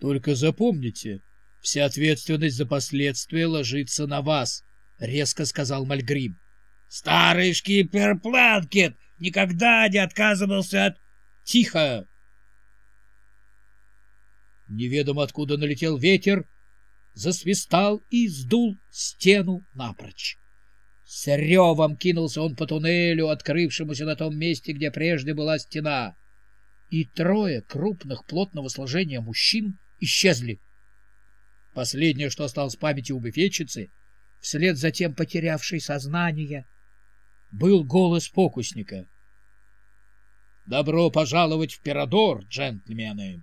Только запомните, вся ответственность за последствия ложится на вас, — резко сказал Мальгрим. — Старый шкипер Планкет никогда не отказывался от... — Тихо! Неведомо откуда налетел ветер, засвистал и сдул стену напрочь. С ревом кинулся он по туннелю, открывшемуся на том месте, где прежде была стена. И трое крупных плотного сложения мужчин исчезли. Последнее, что осталось в памяти у буфетчицы, вслед за тем потерявшей сознание, был голос фокусника. «Добро пожаловать в Пирадор, джентльмены!»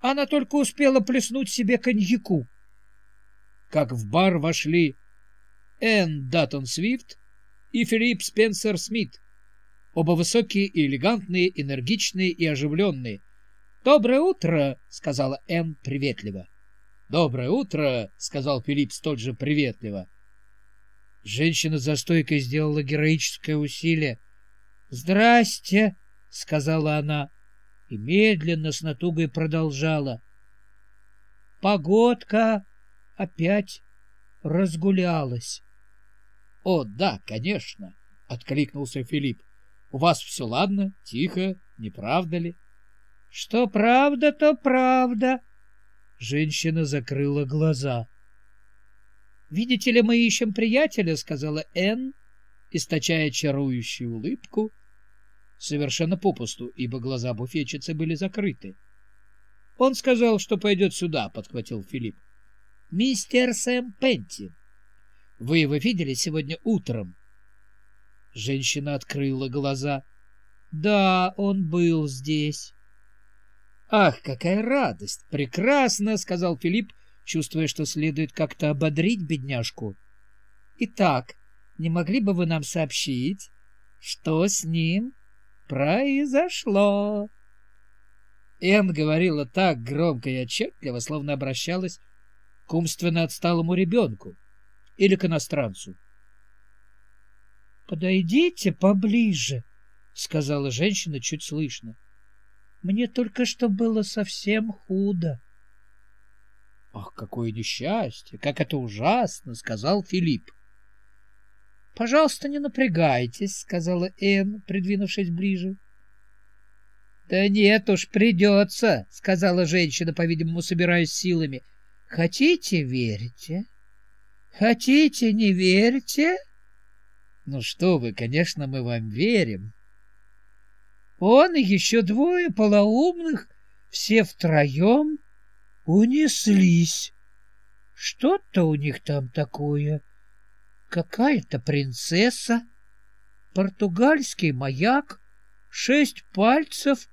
Она только успела плеснуть себе коньяку, как в бар вошли Энн Даттон Свифт и Филипп Спенсер Смит. Оба высокие и элегантные, энергичные и оживленные. «Доброе утро!» — сказала Энн приветливо. «Доброе утро!» — сказал Филипп столь же приветливо. Женщина за стойкой сделала героическое усилие. «Здрасте!» — сказала она и медленно с натугой продолжала. «Погодка опять разгулялась». «О, да, конечно!» — откликнулся Филипп. «У вас все ладно, тихо, не правда ли?» «Что правда, то правда!» Женщина закрыла глаза. «Видите ли, мы ищем приятеля», — сказала Энн, источая чарующую улыбку, совершенно попусту, ибо глаза буфетчицы были закрыты. «Он сказал, что пойдет сюда», — подхватил Филипп. «Мистер Сэм Пенти». Вы его видели сегодня утром? Женщина открыла глаза. Да, он был здесь. Ах, какая радость! Прекрасно, сказал Филипп, чувствуя, что следует как-то ободрить бедняжку. Итак, не могли бы вы нам сообщить, что с ним произошло? Энн говорила так громко и отчетливо, словно обращалась к умственно отсталому ребенку или к иностранцу. «Подойдите поближе», — сказала женщина чуть слышно. «Мне только что было совсем худо». «Ах, какое несчастье! Как это ужасно!» — сказал Филипп. «Пожалуйста, не напрягайтесь», — сказала Энн, придвинувшись ближе. «Да нет уж, придется», — сказала женщина, по-видимому, собираясь силами. «Хотите, верьте, Хотите, не верьте? Ну что вы, конечно, мы вам верим. Он и еще двое полоумных, все втроем, унеслись. Что-то у них там такое. Какая-то принцесса, португальский маяк, шесть пальцев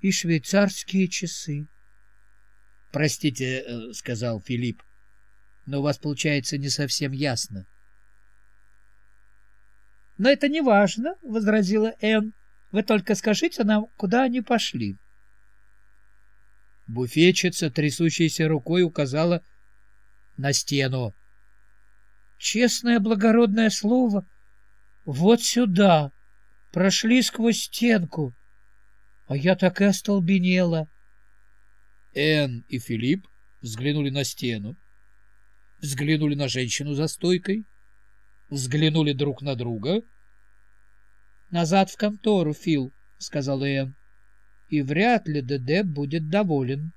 и швейцарские часы. — Простите, э, — сказал Филипп, но у вас получается не совсем ясно. — Но это не важно, — возразила Энн. — Вы только скажите нам, куда они пошли. Буфетчица, трясущейся рукой, указала на стену. — Честное благородное слово, вот сюда, прошли сквозь стенку. А я так и остолбенела. Энн и Филипп взглянули на стену взглянули на женщину за стойкой, взглянули друг на друга. — Назад в контору, Фил, — сказал Энн, — и вряд ли ДД будет доволен.